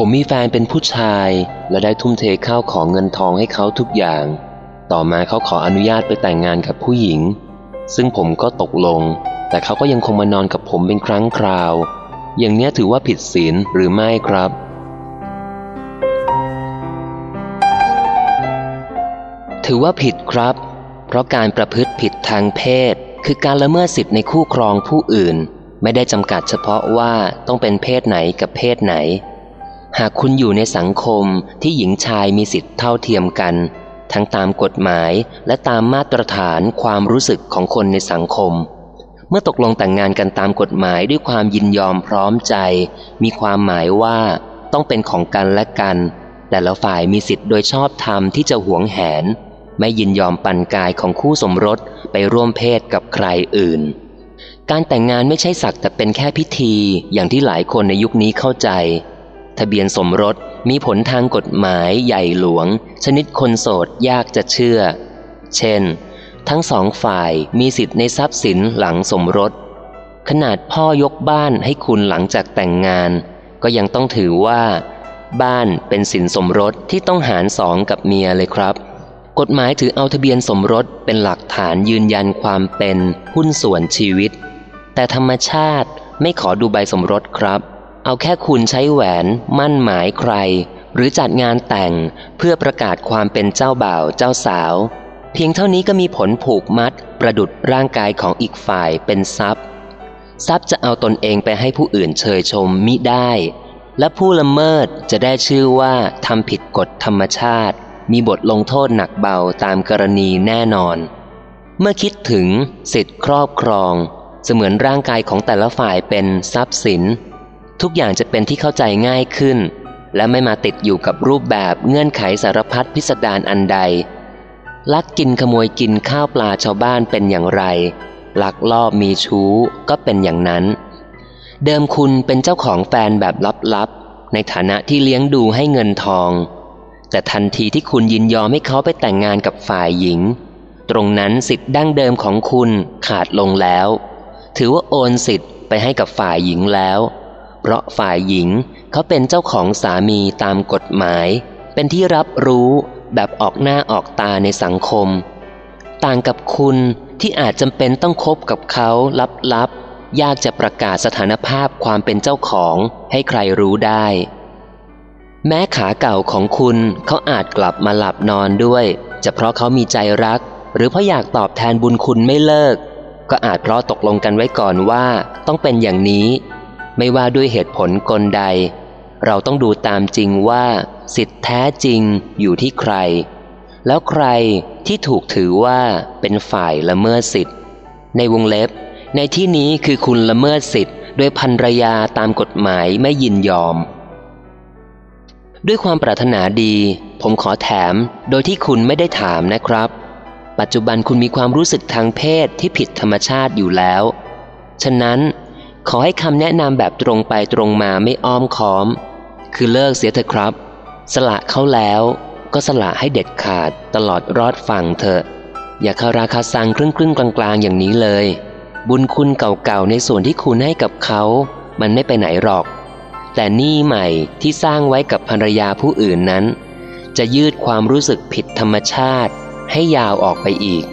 ผมมีแฟนเป็นผู้ชาย และได้ทุ่มเทข้าวของเงินทองให้เขาทุกอย่าง ต่อมาเขาขออนุญาตไปแต่งงานกับผู้หญิง ซึ่งผมก็ตกลง แต่เขาก็ยังคงมานอนกับผมเป็นครั้งคราว อย่างนี้ถือว่าผิดศีลหรือไม่ครับถือว่าผิดครับ เพราะการประพฤติผิดทางเพศ คือการละเมิดสิทธิในคู่ครองผู้อื่น ไม่ได้จำกัดเฉพาะว่าต้องเป็นเพศไหนกับเพศไหน หากคุณอยู่ในสังคมที่หญิงชายมีสิทธิเท่าเทียมกัน ทั้งตามกฎหมายและตามมาตรฐานความรู้สึกของคนในสังคม เมื่อตกลงแต่งงานกันตามกฎหมายด้วยความยินยอมพร้อมใจ มีความหมายว่าต้องเป็นของกันและกัน แต่ละฝ่ายมีสิทธิ์โดยชอบธรรมที่จะหวงแหน ไม่ยินยอมปันกายของคู่สมรสไปร่วมเพศกับใครอื่น การแต่งงานไม่ใช่สักแต่เป็นแค่พิธีอย่างที่หลายคนในยุคนี้เข้าใจ ทะเบียนสมรสมีผลทางกฎหมายใหญ่หลวง ชนิดคนโสดยากจะเชื่อ เช่น ทั้งสองฝ่ายมีสิทธิ์ในทรัพย์สินหลังสมรส ขนาดพ่อยกบ้านให้คุณหลังจากแต่งงาน ก็ยังต้องถือว่า บ้านเป็นสินสมรสที่ต้องหารสองกับเมียเลยครับ กฎหมายถือเอาทะเบียนสมรสเป็นหลักฐานยืนยันความเป็นหุ้นส่วนชีวิต แต่ธรรมชาติไม่ขอดูใบสมรสครับ เอาแค่คุณใช้แหวนมั่นหมายใคร หรือจัดงานแต่งเพื่อประกาศความเป็นเจ้าบ่าวเจ้าสาว เพียงเท่านี้ก็มีผลผูกมัด ประดุดร่างกายของอีกฝ่ายเป็นทรัพย์ ทรัพย์จะเอาตนเองไปให้ผู้อื่นเชยชมมิได้ และผู้ละเมิดจะได้ชื่อว่าทำผิดกฎธรรมชาติ มีบทลงโทษหนักเบาตามกรณีแน่นอน เมื่อคิดถึงสิทธิครอบครอง เสมือนร่างกายของแต่ละฝ่ายเป็นทรัพย์สิน ทุกอย่างจะเป็นที่เข้าใจง่ายขึ้น และไม่มาติดอยู่กับรูปแบบเงื่อนไขสารพัดพิสดารอันใด ลักกินขโมยกินข้าวปลาชาวบ้านเป็นอย่างไร ลักลอบมีชู้ก็เป็นอย่างนั้น เดิมคุณเป็นเจ้าของแฟนแบบลับๆ ในฐานะที่เลี้ยงดูให้เงินทอง แต่ทันทีที่คุณยินยอมให้เขาไปแต่งงานกับฝ่ายหญิง ตรงนั้นสิทธิ์ดั้งเดิมของคุณขาดลงแล้ว ถือว่าโอนสิทธิ์ไปให้กับฝ่ายหญิงแล้ว เพราะฝ่ายหญิงเขาเป็นเจ้าของสามีตามกฎหมาย เป็นที่รับรู้แบบออกหน้าออกตาในสังคม ต่างกับคุณที่อาจจำเป็นต้องคบกับเขาลับๆ ยากจะประกาศสถานภาพความเป็นเจ้าของให้ใครรู้ได้ แม้ขาเก่าของคุณเขาอาจกลับมาหลับนอนด้วย จะเพราะเขามีใจรัก หรือเพราะอยากตอบแทนบุญคุณไม่เลิก ก็อาจเพราะตกลงกันไว้ก่อนว่า ต้องเป็นอย่างนี้ ไม่ว่าด้วยเหตุผลกลใด เราต้องดูตามจริงว่า สิทธิแท้จริงอยู่ที่ใคร แล้วใครที่ถูกถือว่าเป็นฝ่ายละเมิดสิทธิ์ ในวงเล็บ ในที่นี้คือคุณละเมิดสิทธิ์ด้วยพันรยาตามกฎหมายไม่ยินยอม ด้วยความปรารถนาดี ผมขอแถมโดยที่คุณไม่ได้ถามนะครับ ปัจจุบันคุณมีความรู้สึกทางเพศที่ผิดธรรมชาติอยู่แล้ว ฉะนั้น ขอให้คำแนะนำแบบตรงไปตรงมาไม่อ้อมค้อม คือเลิกเสียเถอะครับ สละเขาแล้วก็สละให้เด็ดขาดตลอดรอดฝั่งเถอะ อย่าคาราคาซังครึ่งครึ่งกลางกลางอย่างนี้เลย บุญคุณเก่าๆในส่วนที่คุณให้กับเขา มันไม่ไปไหนหรอก แต่หนี้ใหม่ที่สร้างไว้กับภรรยาผู้อื่นนั้น จะยืดความรู้สึกผิดธรรมชาติให้ยาวออกไปอีก